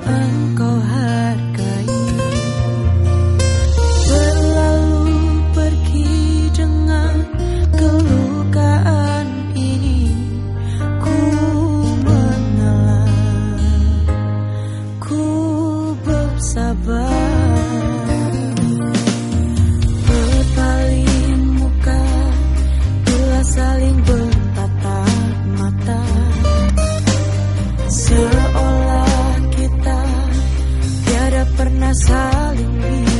pernah engkau pernah saling bilang